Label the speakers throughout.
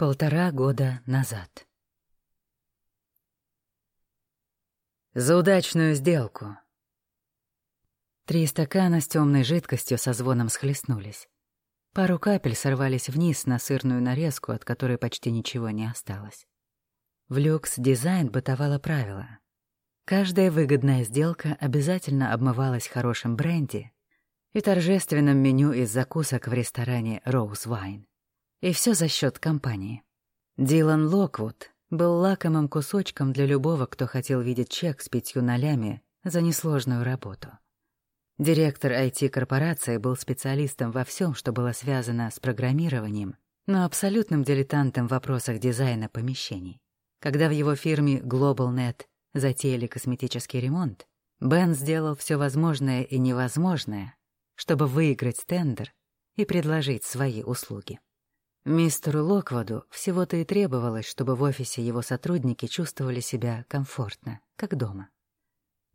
Speaker 1: Полтора года назад. За удачную сделку. Три стакана с темной жидкостью со звоном схлестнулись. Пару капель сорвались вниз на сырную нарезку, от которой почти ничего не осталось. В люкс дизайн бытовало правило. Каждая выгодная сделка обязательно обмывалась хорошим бренди и торжественным меню из закусок в ресторане Rose Wine. И все за счет компании. Дилан Локвуд был лакомым кусочком для любого, кто хотел видеть чек с пятью нолями за несложную работу. Директор IT-корпорации был специалистом во всем, что было связано с программированием, но абсолютным дилетантом в вопросах дизайна помещений. Когда в его фирме GlobalNet затеяли косметический ремонт, Бен сделал все возможное и невозможное, чтобы выиграть тендер и предложить свои услуги. Мистеру Локводу всего-то и требовалось, чтобы в офисе его сотрудники чувствовали себя комфортно, как дома.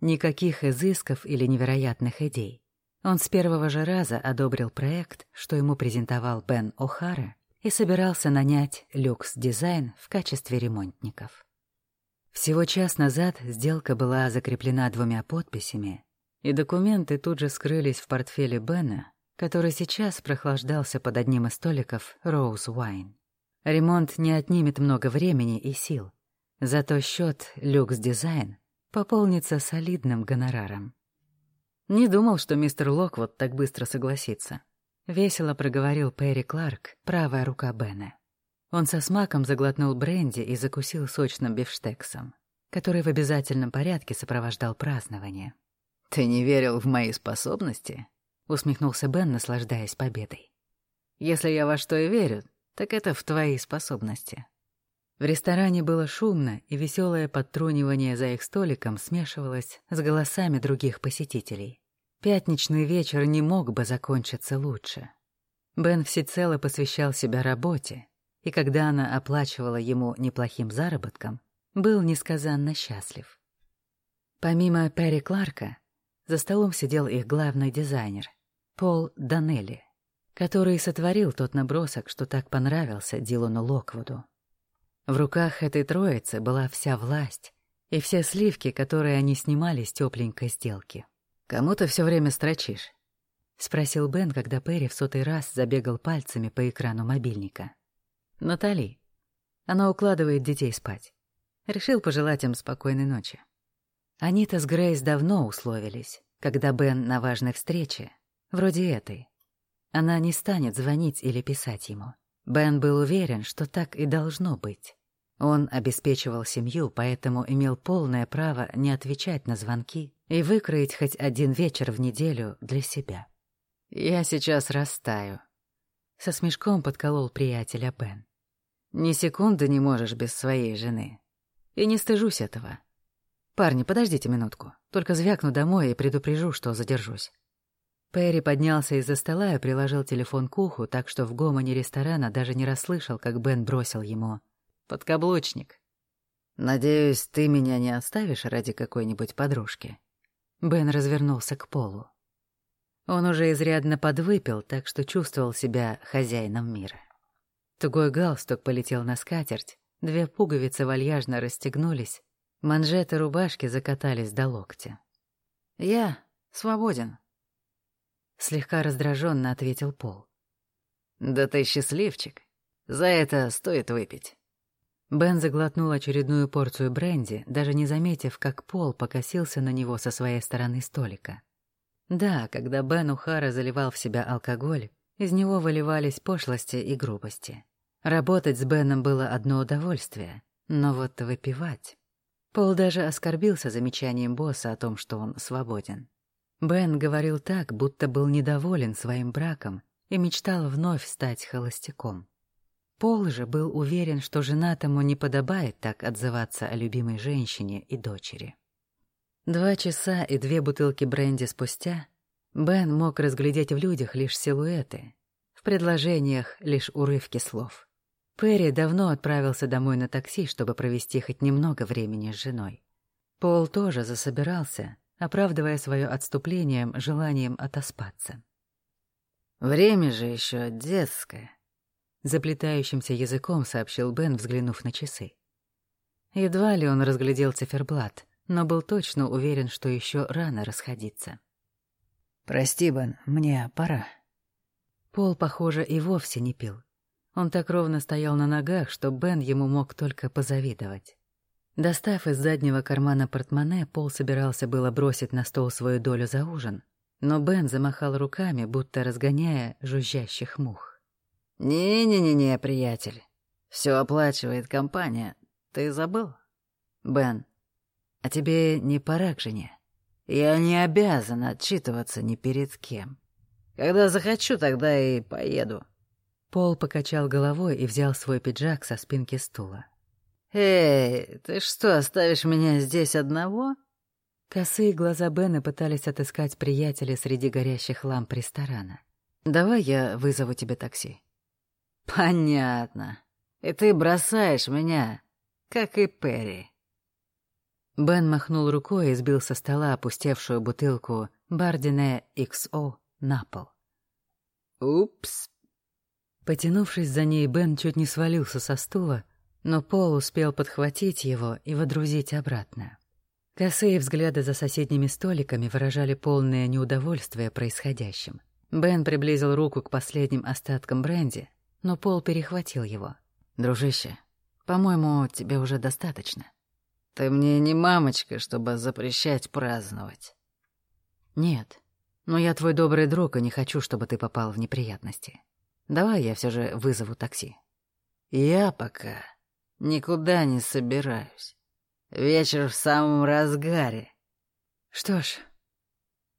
Speaker 1: Никаких изысков или невероятных идей. Он с первого же раза одобрил проект, что ему презентовал Бен О'Хара, и собирался нанять Люкс Дизайн в качестве ремонтников. Всего час назад сделка была закреплена двумя подписями, и документы тут же скрылись в портфеле Бена, который сейчас прохлаждался под одним из столиков Rose Wine. Ремонт не отнимет много времени и сил, зато счет Люкс Дизайн пополнится солидным гонораром. Не думал, что мистер Локвуд так быстро согласится. Весело проговорил Перри Кларк, правая рука Бена. Он со смаком заглотнул бренди и закусил сочным бифштексом, который в обязательном порядке сопровождал празднование.
Speaker 2: «Ты не верил в мои способности?»
Speaker 1: — усмехнулся Бен, наслаждаясь победой.
Speaker 2: «Если я во что и верю, так это в твои способности».
Speaker 1: В ресторане было шумно, и веселое подтрунивание за их столиком смешивалось с голосами других посетителей. Пятничный вечер не мог бы закончиться лучше. Бен всецело посвящал себя работе, и когда она оплачивала ему неплохим заработком, был несказанно счастлив. Помимо Перри Кларка, за столом сидел их главный дизайнер, Пол Данелли, который сотворил тот набросок, что так понравился Дилану Локвуду. В руках этой троицы была вся власть и все сливки, которые они снимали с тепленькой сделки.
Speaker 2: «Кому ты все время строчишь?»
Speaker 1: — спросил Бен, когда Перри в сотый раз забегал пальцами по экрану мобильника. «Натали. Она укладывает детей спать. Решил пожелать им спокойной ночи». Они-то с Грейс давно условились, когда Бен на важной встрече вроде этой. Она не станет звонить или писать ему. Бен был уверен, что так и должно быть. Он обеспечивал семью, поэтому имел полное право не отвечать на звонки и выкроить хоть один вечер в неделю для себя. «Я сейчас растаю», — со смешком подколол приятеля Бен. «Ни секунды не можешь без своей жены. И не стыжусь этого. Парни, подождите минутку. Только звякну домой и предупрежу, что задержусь». Перри поднялся из-за стола и приложил телефон к уху, так что в гомоне ресторана даже не расслышал, как Бен бросил ему «Подкаблучник». «Надеюсь, ты меня не оставишь ради какой-нибудь подружки?» Бен развернулся к полу. Он уже изрядно подвыпил, так что чувствовал себя хозяином мира. Тугой галстук полетел на скатерть, две пуговицы вальяжно расстегнулись, манжеты рубашки закатались до локтя. «Я свободен», Слегка раздраженно ответил Пол.
Speaker 2: «Да ты счастливчик. За это стоит выпить».
Speaker 1: Бен заглотнул очередную порцию бренди, даже не заметив, как Пол покосился на него со своей стороны столика. Да, когда Бен Ухара заливал в себя алкоголь, из него выливались пошлости и грубости. Работать с Беном было одно удовольствие, но вот выпивать... Пол даже оскорбился замечанием босса о том, что он свободен. Бен говорил так, будто был недоволен своим браком и мечтал вновь стать холостяком. Пол же был уверен, что женатому не подобает так отзываться о любимой женщине и дочери. Два часа и две бутылки бренди спустя Бен мог разглядеть в людях лишь силуэты, в предложениях лишь урывки слов. Перри давно отправился домой на такси, чтобы провести хоть немного времени с женой. Пол тоже засобирался, оправдывая свое отступление желанием отоспаться.
Speaker 2: «Время же еще детское», —
Speaker 1: заплетающимся языком сообщил Бен, взглянув на часы. Едва ли он разглядел циферблат, но был точно уверен, что еще рано расходиться.
Speaker 2: «Прости, Бен, мне пора».
Speaker 1: Пол, похоже, и вовсе не пил. Он так ровно стоял на ногах, что Бен ему мог только позавидовать. Достав из заднего кармана портмоне, Пол собирался было бросить на стол свою долю за ужин, но Бен замахал руками, будто разгоняя жужжащих мух.
Speaker 2: «Не-не-не-не, приятель. Все оплачивает компания. Ты забыл? Бен, а тебе не пора к жене? Я не обязан отчитываться ни перед кем. Когда захочу, тогда и поеду».
Speaker 1: Пол покачал головой и взял свой пиджак со спинки стула.
Speaker 2: «Эй, ты что, оставишь меня здесь одного?»
Speaker 1: Косые глаза Бена пытались отыскать приятеля среди горящих ламп ресторана. «Давай я вызову тебе такси».
Speaker 2: «Понятно. И ты бросаешь меня, как и Перри».
Speaker 1: Бен махнул рукой и сбил со стола опустевшую бутылку Бардине XO на пол.
Speaker 2: «Упс».
Speaker 1: Потянувшись за ней, Бен чуть не свалился со стула, но Пол успел подхватить его и водрузить обратно. Косые взгляды за соседними столиками выражали полное неудовольствие происходящим. Бен приблизил руку к последним остаткам бренди, но Пол перехватил его. «Дружище, по-моему, тебе уже достаточно».
Speaker 2: «Ты мне не мамочка, чтобы запрещать праздновать».
Speaker 1: «Нет, но я твой добрый друг и не хочу, чтобы ты попал в неприятности. Давай я все же вызову такси».
Speaker 2: «Я пока Никуда не собираюсь. Вечер в самом разгаре.
Speaker 1: Что ж,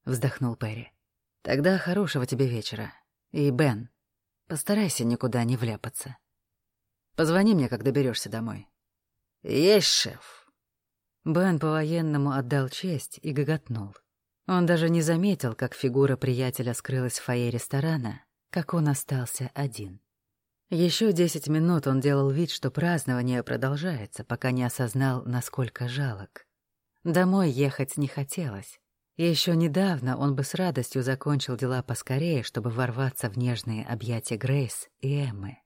Speaker 1: вздохнул Перри. Тогда хорошего тебе вечера. И, Бен, постарайся никуда не вляпаться. Позвони мне, когда доберешься домой.
Speaker 2: Есть, шеф.
Speaker 1: Бен по-военному отдал честь и гоготнул. Он даже не заметил, как фигура приятеля скрылась в фойе ресторана, как он остался один. Еще десять минут он делал вид, что празднование продолжается, пока не осознал, насколько жалок. Домой ехать не хотелось. Еще недавно он бы с радостью закончил дела поскорее, чтобы ворваться в нежные объятия Грейс и Эммы.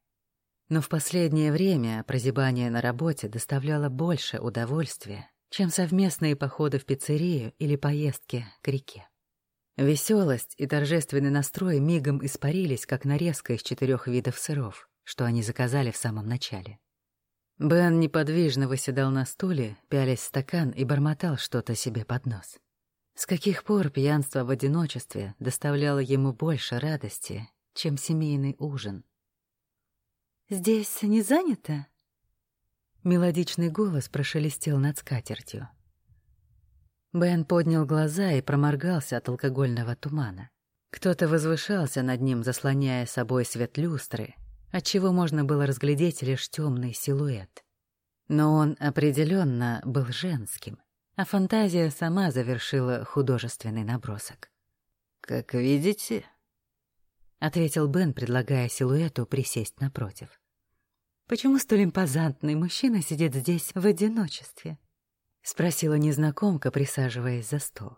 Speaker 1: Но в последнее время прозябание на работе доставляло больше удовольствия, чем совместные походы в пиццерию или поездки к реке. Веселость и торжественный настрой мигом испарились, как нарезка из четырех видов сыров что они заказали в самом начале. Бен неподвижно выседал на стуле, пялясь в стакан и бормотал что-то себе под нос. С каких пор пьянство в одиночестве доставляло ему больше радости, чем семейный ужин?
Speaker 3: «Здесь не занято?»
Speaker 1: Мелодичный голос прошелестел над скатертью. Бен поднял глаза и проморгался от алкогольного тумана. Кто-то возвышался над ним, заслоняя собой свет люстры, отчего можно было разглядеть лишь темный силуэт. Но он определенно был женским, а фантазия сама завершила художественный набросок.
Speaker 2: «Как видите», —
Speaker 1: ответил Бен, предлагая силуэту присесть напротив.
Speaker 3: «Почему столь импозантный мужчина сидит здесь в одиночестве?»
Speaker 1: — спросила незнакомка, присаживаясь за стол.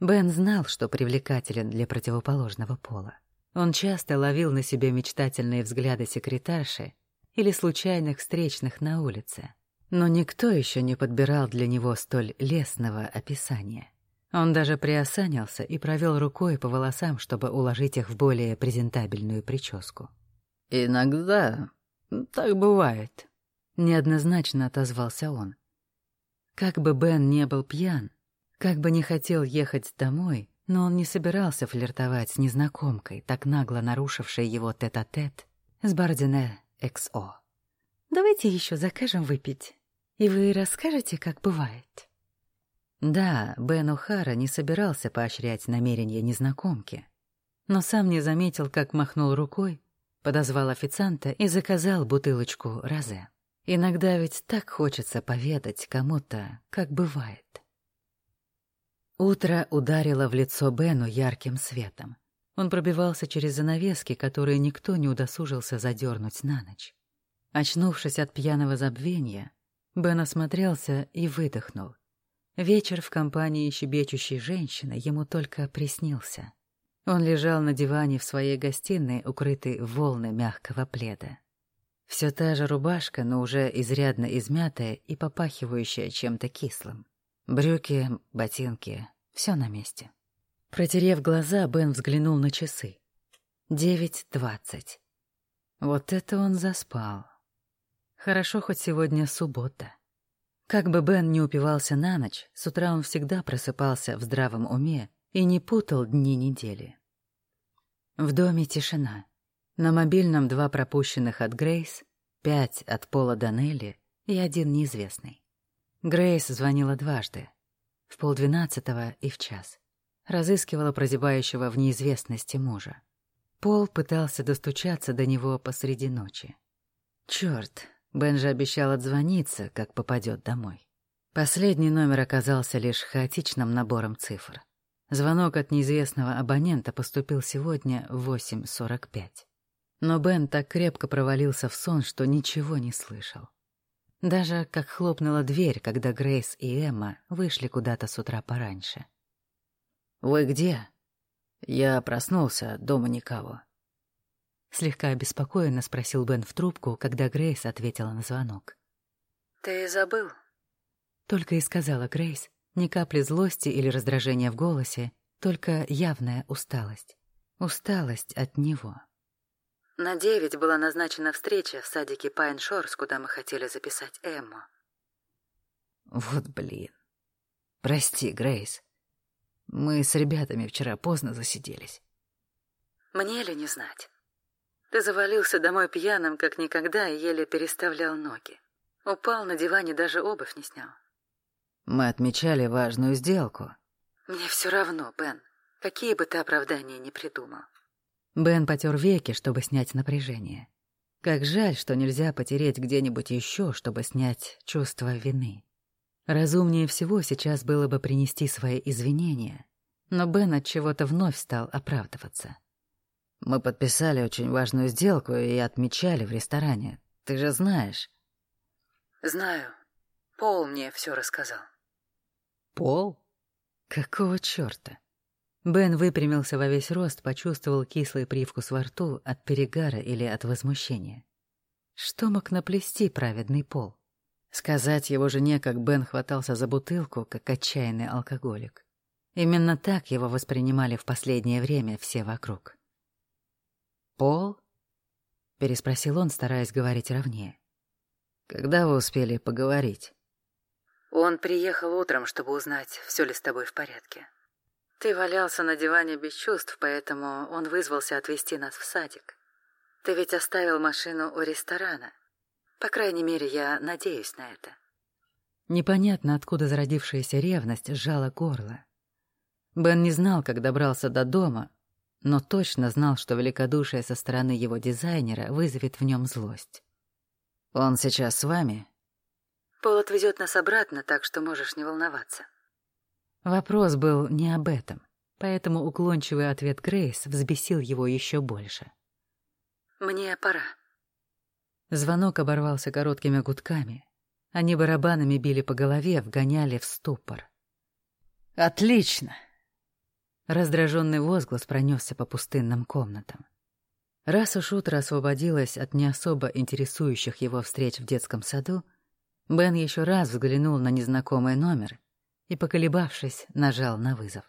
Speaker 1: Бен знал, что привлекателен для противоположного пола. Он часто ловил на себе мечтательные взгляды секретарши или случайных встречных на улице. Но никто еще не подбирал для него столь лестного описания. Он даже приосанился и провел рукой по волосам, чтобы уложить их в более презентабельную прическу.
Speaker 2: «Иногда так бывает», —
Speaker 1: неоднозначно отозвался он. Как бы Бен не был пьян, как бы не хотел ехать домой, но он не собирался флиртовать с незнакомкой, так нагло нарушившей его тет-а-тет -тет с Бардине XO.
Speaker 3: «Давайте еще закажем выпить, и вы расскажете, как бывает».
Speaker 1: Да, Бен О'Хара не собирался поощрять намерения незнакомки, но сам не заметил, как махнул рукой, подозвал официанта и заказал бутылочку розе. Иногда ведь так хочется поведать кому-то, как бывает. Утро ударило в лицо Бену ярким светом. Он пробивался через занавески, которые никто не удосужился задернуть на ночь. Очнувшись от пьяного забвения, Бен осмотрелся и выдохнул. Вечер в компании щебечущей женщины ему только приснился. Он лежал на диване в своей гостиной, укрытый волны мягкого пледа. Все та же рубашка, но уже изрядно измятая и попахивающая чем-то кислым. Брюки, ботинки — все на месте. Протерев глаза, Бен взглянул на часы. Девять двадцать. Вот это он заспал. Хорошо, хоть сегодня суббота. Как бы Бен не упивался на ночь, с утра он всегда просыпался в здравом уме и не путал дни недели. В доме тишина. На мобильном два пропущенных от Грейс, пять от Пола Данелли и один неизвестный. Грейс звонила дважды, в полдвенадцатого и в час. Разыскивала прозябающего в неизвестности мужа. Пол пытался достучаться до него посреди ночи. Чёрт, Бен же обещал отзвониться, как попадет домой. Последний номер оказался лишь хаотичным набором цифр. Звонок от неизвестного абонента поступил сегодня в 8.45. Но Бен так крепко провалился в сон, что ничего не слышал. Даже как хлопнула дверь, когда Грейс и Эмма вышли куда-то с утра пораньше.
Speaker 2: «Вы где?» «Я проснулся, дома никого».
Speaker 1: Слегка обеспокоенно спросил Бен в трубку, когда Грейс ответила на звонок.
Speaker 3: «Ты забыл?»
Speaker 1: Только и сказала Грейс, ни капли злости или раздражения в голосе, только явная усталость. Усталость от него.
Speaker 3: На девять была назначена встреча в садике Пайн Шорс, куда мы хотели записать Эмму.
Speaker 2: Вот блин. Прости, Грейс. Мы с ребятами вчера поздно засиделись.
Speaker 3: Мне ли не знать? Ты завалился домой пьяным, как никогда, и еле переставлял ноги. Упал на диване, даже обувь не снял.
Speaker 2: Мы отмечали важную сделку.
Speaker 3: Мне все равно, Бен, какие бы ты оправдания ни придумал.
Speaker 1: Бен потер веки, чтобы снять напряжение. Как жаль, что нельзя потереть где-нибудь еще, чтобы снять чувство вины. Разумнее всего сейчас было бы принести свои извинения, но Бен от чего-то вновь стал оправдываться.
Speaker 2: Мы подписали очень важную сделку и отмечали в ресторане. Ты же знаешь.
Speaker 3: Знаю. Пол мне все рассказал.
Speaker 2: Пол?
Speaker 1: Какого чёрта? Бен выпрямился во весь рост, почувствовал кислый привкус во рту от перегара или от возмущения. Что мог наплести праведный пол? Сказать его жене, как Бен хватался за бутылку, как отчаянный алкоголик. Именно так его воспринимали в последнее время все вокруг. «Пол?» — переспросил он, стараясь говорить ровнее.
Speaker 2: «Когда вы успели поговорить?»
Speaker 3: Он приехал утром, чтобы узнать, все ли с тобой в порядке. Ты валялся на диване без чувств, поэтому он вызвался отвезти нас в садик. Ты ведь оставил машину у ресторана. По крайней мере, я надеюсь на это.
Speaker 1: Непонятно, откуда зародившаяся ревность сжала горло. Бен не знал, как добрался до дома, но точно знал, что великодушие со стороны его дизайнера вызовет в нем злость.
Speaker 2: «Он сейчас с вами?»
Speaker 3: Пол отвезет нас обратно, так что можешь не волноваться.
Speaker 1: Вопрос был не об этом, поэтому уклончивый ответ Грейс взбесил его еще больше.
Speaker 3: «Мне пора».
Speaker 1: Звонок оборвался короткими гудками. Они барабанами били по голове, вгоняли в ступор.
Speaker 2: «Отлично!»
Speaker 1: Раздраженный возглас пронесся по пустынным комнатам. Раз уж утро освободилось от не особо интересующих его встреч в детском саду, Бен еще раз взглянул на незнакомый номер и, поколебавшись, нажал на вызов.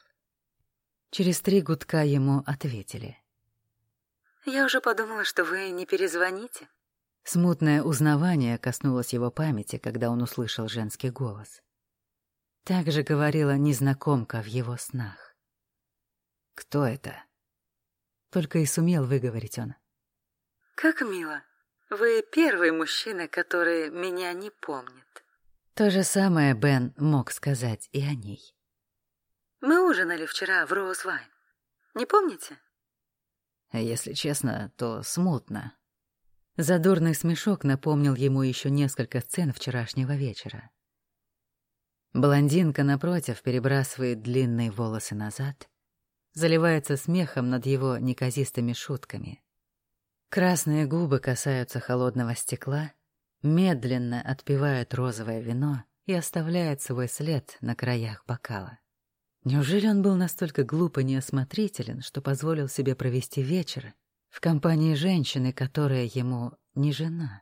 Speaker 1: Через три гудка ему ответили.
Speaker 3: «Я уже подумала, что вы не перезвоните».
Speaker 1: Смутное узнавание коснулось его памяти, когда он услышал женский голос. Так же говорила незнакомка в его снах.
Speaker 2: «Кто это?»
Speaker 1: Только и сумел выговорить он.
Speaker 3: «Как мило. Вы первый мужчина, который меня не помнит».
Speaker 1: То же самое Бен мог сказать и о ней.
Speaker 3: «Мы ужинали вчера в Роузвайн. Не помните?»
Speaker 2: Если честно, то смутно.
Speaker 1: Задорный смешок напомнил ему еще несколько сцен вчерашнего вечера. Блондинка, напротив, перебрасывает длинные волосы назад, заливается смехом над его неказистыми шутками. Красные губы касаются холодного стекла — медленно отпивает розовое вино и оставляет свой след на краях бокала. Неужели он был настолько глупо неосмотрителен, что позволил себе провести вечер в компании женщины, которая ему не жена?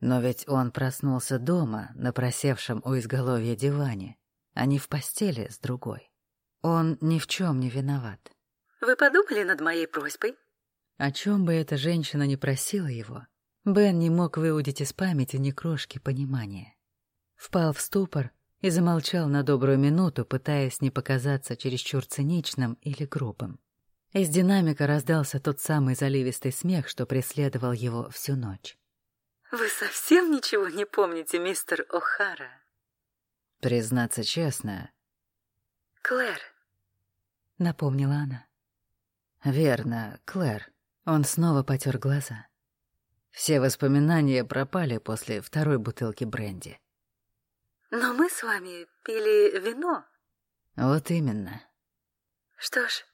Speaker 1: Но ведь он проснулся дома, на просевшем у изголовья диване, а не в постели с другой. Он ни в чем не виноват.
Speaker 3: «Вы подумали над моей просьбой?»
Speaker 1: О чем бы эта женщина не просила его, Бен не мог выудить из памяти ни крошки понимания. Впал в ступор и замолчал на добрую минуту, пытаясь не показаться чересчур циничным или грубым. Из динамика раздался тот самый заливистый смех, что преследовал его всю ночь.
Speaker 3: «Вы совсем ничего не помните, мистер О'Хара?»
Speaker 2: «Признаться честно...»
Speaker 3: «Клэр», —
Speaker 1: напомнила она.
Speaker 2: «Верно, Клэр». Он снова потер глаза. Все воспоминания пропали после второй бутылки бренди.
Speaker 3: Но мы с вами пили вино.
Speaker 2: Вот именно.
Speaker 3: Что ж,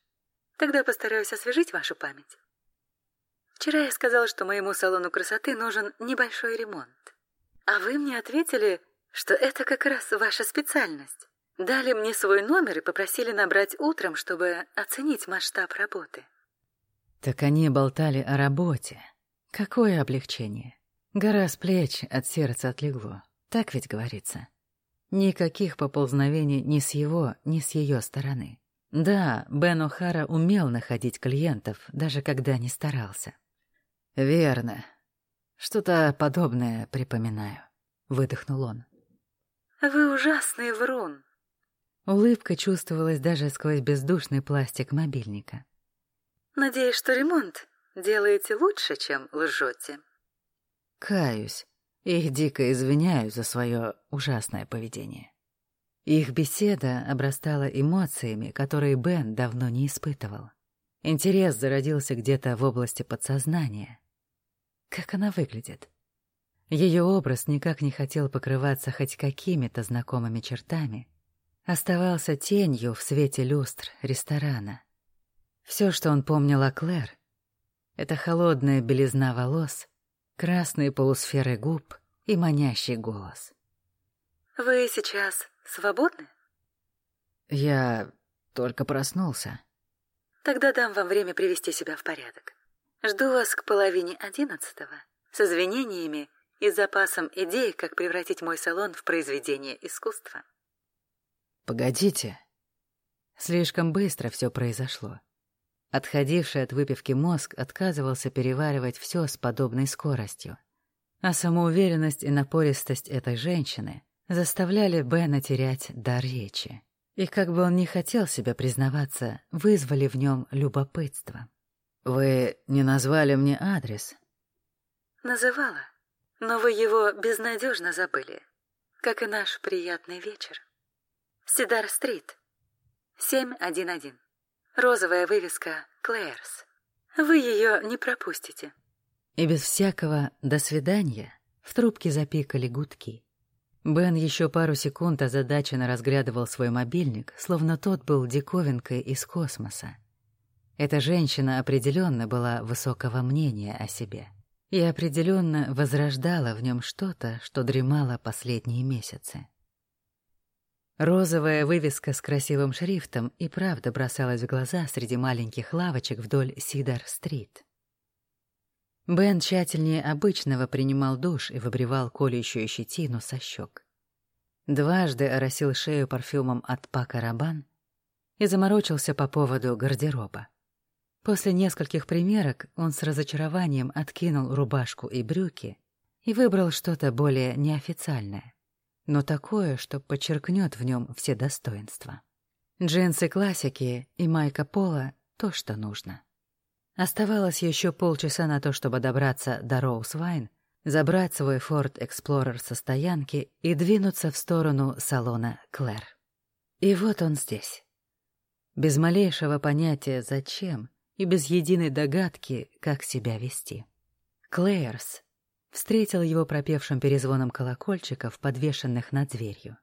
Speaker 3: тогда постараюсь освежить вашу память. Вчера я сказала, что моему салону красоты нужен небольшой ремонт. А вы мне ответили, что это как раз ваша специальность. Дали мне свой номер и попросили набрать утром, чтобы оценить масштаб работы.
Speaker 1: Так они болтали о работе. Какое облегчение. Гора с плеч от сердца отлегло. Так ведь говорится. Никаких поползновений ни с его, ни с ее стороны. Да, Бен О'Хара умел находить клиентов, даже когда не старался.
Speaker 2: «Верно. Что-то подобное припоминаю», — выдохнул он.
Speaker 3: «Вы ужасный врун».
Speaker 1: Улыбка чувствовалась даже сквозь бездушный пластик мобильника.
Speaker 3: «Надеюсь, что ремонт делаете лучше, чем лжете».
Speaker 2: «Каюсь и дико извиняюсь за свое ужасное поведение.
Speaker 1: Их беседа обрастала эмоциями, которые Бен давно не испытывал. Интерес зародился где-то в области подсознания. Как она выглядит? Ее образ никак не хотел покрываться хоть какими-то знакомыми чертами. Оставался тенью в свете люстр ресторана. Все, что он помнил о Клэр, — это холодная белизна волос, красные полусферы губ и манящий голос.
Speaker 3: «Вы сейчас свободны?»
Speaker 2: «Я только проснулся».
Speaker 3: «Тогда дам вам время привести себя в порядок. Жду вас к половине одиннадцатого с извинениями и запасом идей, как превратить мой салон в произведение искусства».
Speaker 2: «Погодите».
Speaker 1: Слишком быстро все произошло. Отходивший от выпивки мозг отказывался переваривать все с подобной скоростью. А самоуверенность и напористость этой женщины заставляли Бена терять дар речи. И как бы он ни хотел себя признаваться, вызвали в нем любопытство.
Speaker 2: «Вы не назвали мне адрес?»
Speaker 3: «Называла, но вы его безнадежно забыли, как и наш приятный вечер. Сидар-стрит, 711. Розовая вывеска «Клэрс». Вы ее не пропустите.
Speaker 1: И без всякого «до свидания» в трубке запикали гудки. Бен еще пару секунд озадаченно разглядывал свой мобильник, словно тот был диковинкой из космоса. Эта женщина определенно была высокого мнения о себе и определенно возрождала в нем что-то, что дремало последние месяцы. Розовая вывеска с красивым шрифтом и правда бросалась в глаза среди маленьких лавочек вдоль Сидар-стрит. Бен тщательнее обычного принимал душ и выбривал колющую щетину со щек. Дважды оросил шею парфюмом от Пака Рабан и заморочился по поводу гардероба. После нескольких примерок он с разочарованием откинул рубашку и брюки и выбрал что-то более неофициальное но такое, что подчеркнет в нем все достоинства. Джинсы классики и майка пола — то, что нужно. Оставалось еще полчаса на то, чтобы добраться до Роуз-Вайн, забрать свой Ford Explorer со стоянки и двинуться в сторону салона Клэр. И вот он здесь. Без малейшего понятия «зачем» и без единой догадки, как себя вести. Клэрс встретил его пропевшим перезвоном колокольчиков, подвешенных над дверью.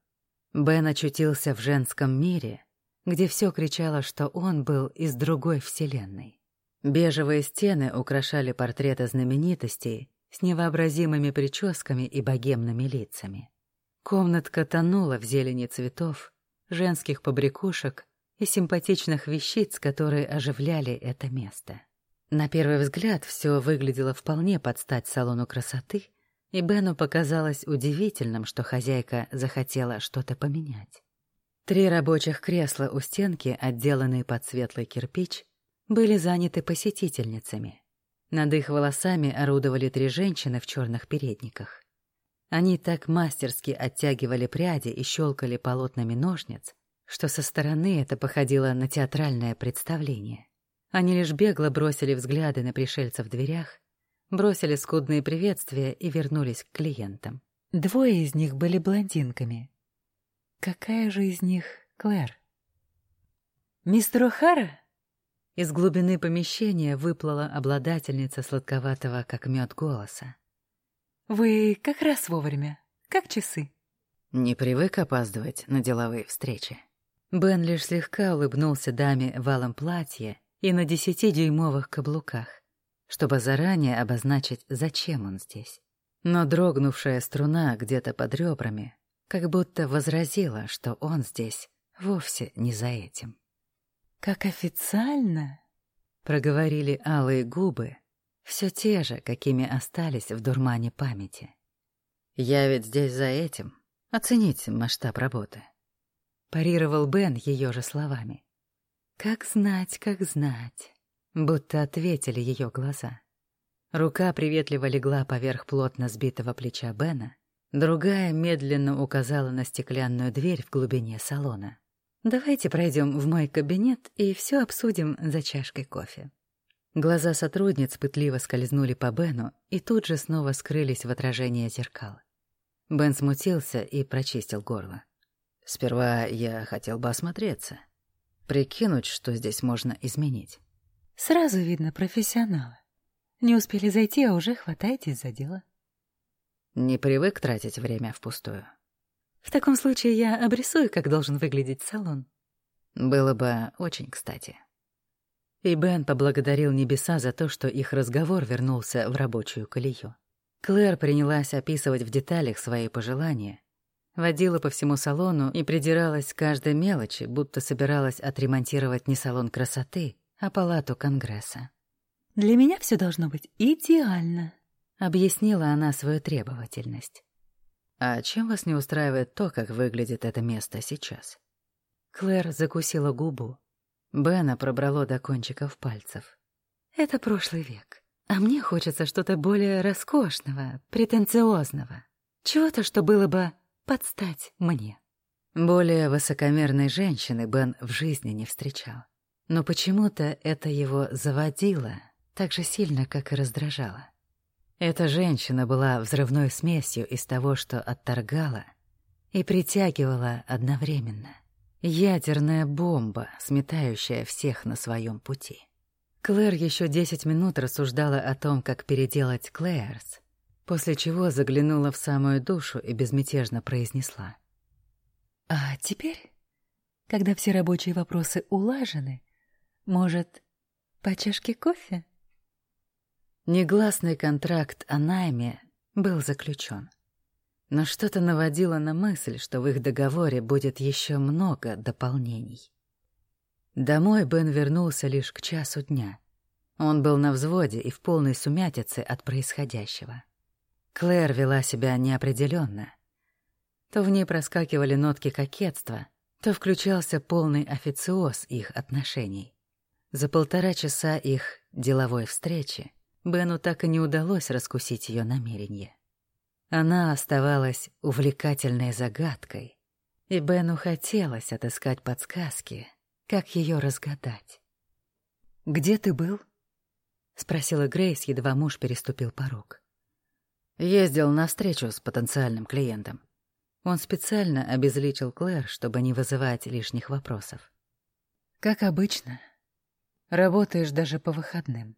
Speaker 1: Бен очутился в женском мире, где все кричало, что он был из другой вселенной. Бежевые стены украшали портреты знаменитостей с невообразимыми прическами и богемными лицами. Комнатка тонула в зелени цветов, женских побрякушек и симпатичных вещиц, которые оживляли это место. На первый взгляд все выглядело вполне под стать салону красоты, и Бену показалось удивительным, что хозяйка захотела что-то поменять. Три рабочих кресла у стенки, отделанные под светлый кирпич, были заняты посетительницами. Над их волосами орудовали три женщины в черных передниках. Они так мастерски оттягивали пряди и щелкали полотнами ножниц, что со стороны это походило на театральное представление. Они лишь бегло бросили взгляды на пришельцев в дверях, бросили скудные приветствия и вернулись к клиентам. Двое из них были блондинками. Какая же из них Клэр? «Мистер О'Хара?» Из глубины помещения выплыла обладательница сладковатого, как мед, голоса. «Вы как раз вовремя, как часы».
Speaker 2: Не привык опаздывать на деловые встречи.
Speaker 1: Бен лишь слегка улыбнулся даме в алом платье и на десятидюймовых каблуках, чтобы заранее обозначить, зачем он здесь. Но дрогнувшая струна где-то под ребрами как будто возразила, что он здесь вовсе не за этим. «Как официально?» — проговорили алые губы, все те же, какими остались в дурмане памяти.
Speaker 2: «Я ведь здесь за этим. Оцените масштаб работы», —
Speaker 1: парировал Бен ее же словами. «Как знать, как знать», — будто ответили ее глаза. Рука приветливо легла поверх плотно сбитого плеча Бена, другая медленно указала на стеклянную дверь в глубине салона. «Давайте пройдем в мой кабинет и все обсудим за чашкой кофе». Глаза сотрудниц пытливо скользнули по Бену и тут же снова скрылись в отражении зеркал. Бен смутился и прочистил горло.
Speaker 2: «Сперва я хотел бы осмотреться, прикинуть, что здесь можно изменить».
Speaker 1: «Сразу видно профессионала. Не успели зайти, а уже хватаетесь за дело».
Speaker 2: «Не привык тратить время впустую».
Speaker 1: «В таком случае я обрисую, как должен выглядеть салон».
Speaker 2: «Было бы очень кстати».
Speaker 1: И Бен поблагодарил небеса за то, что их разговор вернулся в рабочую колею. Клэр принялась описывать в деталях свои пожелания, водила по всему салону и придиралась к каждой мелочи, будто собиралась отремонтировать не салон красоты, а палату Конгресса. «Для меня все должно быть идеально», — объяснила она свою требовательность.
Speaker 2: «А чем вас не устраивает то, как выглядит это место сейчас?»
Speaker 1: Клэр закусила губу. Бена пробрало до кончиков пальцев. «Это прошлый век. А мне хочется что-то более роскошного, претенциозного. Чего-то, что было бы подстать мне. Более высокомерной женщины Бен в жизни не встречал. Но почему-то это его заводило так же сильно, как и раздражало. Эта женщина была взрывной смесью из того, что отторгала и притягивала одновременно. Ядерная бомба, сметающая всех на своем пути. Клэр еще десять минут рассуждала о том, как переделать Клэрс, после чего заглянула в самую душу и безмятежно произнесла. «А теперь, когда все рабочие вопросы улажены, может, по чашке кофе?» Негласный контракт о найме был заключен. Но что-то наводило на мысль, что в их договоре будет еще много дополнений. Домой Бен вернулся лишь к часу дня. Он был на взводе и в полной сумятице от происходящего. Клэр вела себя неопределенно. То в ней проскакивали нотки кокетства, то включался полный официоз их отношений. За полтора часа их деловой встречи Бену так и не удалось раскусить ее намерение. Она оставалась увлекательной загадкой, и Бену хотелось отыскать подсказки, как ее разгадать. «Где ты был?» — спросила Грейс, едва муж переступил порог.
Speaker 2: Ездил на встречу с потенциальным клиентом.
Speaker 1: Он специально обезличил Клэр, чтобы не вызывать лишних вопросов. «Как обычно. Работаешь даже по выходным».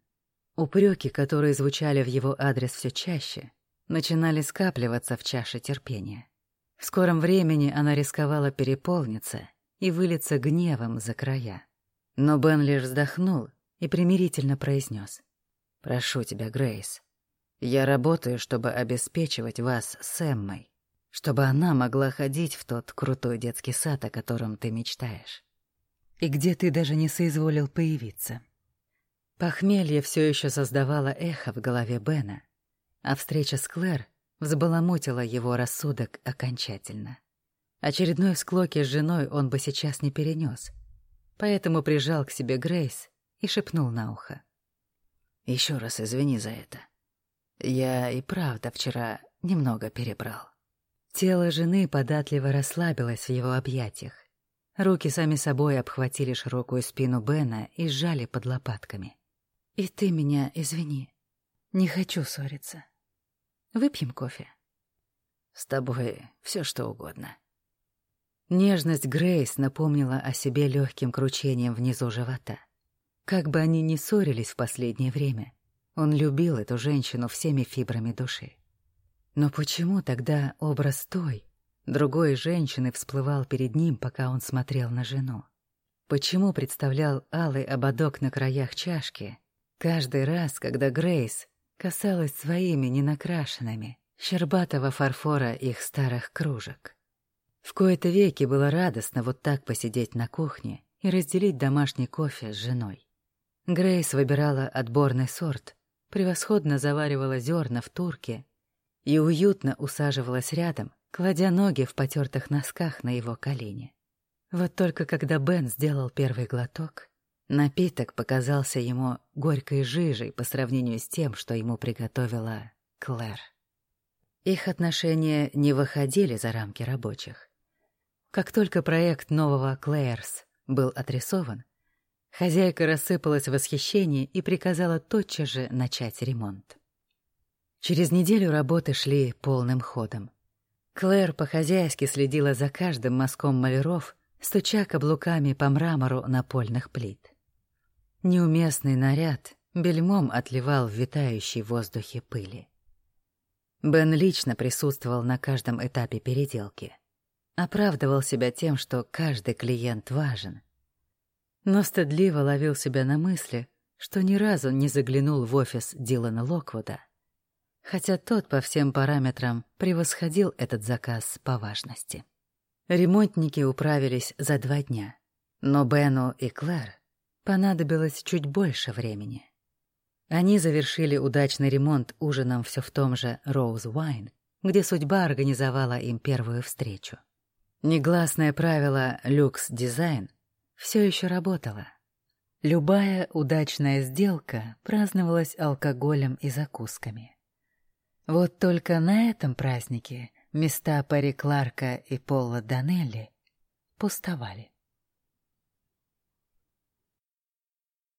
Speaker 1: Упреки, которые звучали в его адрес все чаще, начинали скапливаться в чаше терпения. В скором времени она рисковала переполниться и вылиться гневом за края. Но Бен лишь вздохнул и примирительно произнес:
Speaker 2: «Прошу тебя, Грейс, я работаю, чтобы обеспечивать вас с Эммой, чтобы она могла ходить в тот крутой детский сад, о котором ты мечтаешь».
Speaker 1: и где ты даже не соизволил появиться. Похмелье все еще создавало эхо в голове Бена, а встреча с Клэр взбаламутила его рассудок окончательно. Очередной склоки с женой он бы сейчас не перенес, поэтому прижал к себе Грейс и шепнул на ухо.
Speaker 2: Еще раз извини за это. Я и правда вчера немного перебрал».
Speaker 1: Тело жены податливо расслабилось в его объятиях. Руки сами собой обхватили широкую спину Бена и сжали под лопатками. «И ты меня извини. Не хочу ссориться. Выпьем кофе?»
Speaker 2: «С тобой все что угодно».
Speaker 1: Нежность Грейс напомнила о себе легким кручением внизу живота. Как бы они ни ссорились в последнее время, он любил эту женщину всеми фибрами души. Но почему тогда образ той, другой женщины всплывал перед ним, пока он смотрел на жену? Почему представлял алый ободок на краях чашки каждый раз, когда Грейс касалась своими ненакрашенными, щербатого фарфора их старых кружек? В кои-то веки было радостно вот так посидеть на кухне и разделить домашний кофе с женой. Грейс выбирала отборный сорт, превосходно заваривала зерна в турке и уютно усаживалась рядом, кладя ноги в потертых носках на его колени. Вот только когда Бен сделал первый глоток, напиток показался ему горькой жижей по сравнению с тем, что ему приготовила Клэр. Их отношения не выходили за рамки рабочих. Как только проект нового Клэрс был отрисован, хозяйка рассыпалась в восхищении и приказала тотчас же начать ремонт. Через неделю работы шли полным ходом. Клэр по-хозяйски следила за каждым мазком маляров, стуча каблуками по мрамору напольных плит. Неуместный наряд бельмом отливал в витающей воздухе пыли. Бен лично присутствовал на каждом этапе переделки. Оправдывал себя тем, что каждый клиент важен. Но стыдливо ловил себя на мысли, что ни разу не заглянул в офис Дилана Локвуда хотя тот по всем параметрам превосходил этот заказ по важности. Ремонтники управились за два дня, но Бену и Клэр понадобилось чуть больше времени. Они завершили удачный ремонт ужином все в том же Роуз Wine, где судьба организовала им первую встречу. Негласное правило «люкс-дизайн» все еще работало. Любая удачная сделка праздновалась алкоголем и закусками. Вот только на этом празднике места Пари Кларка и Пола Данелли пустовали.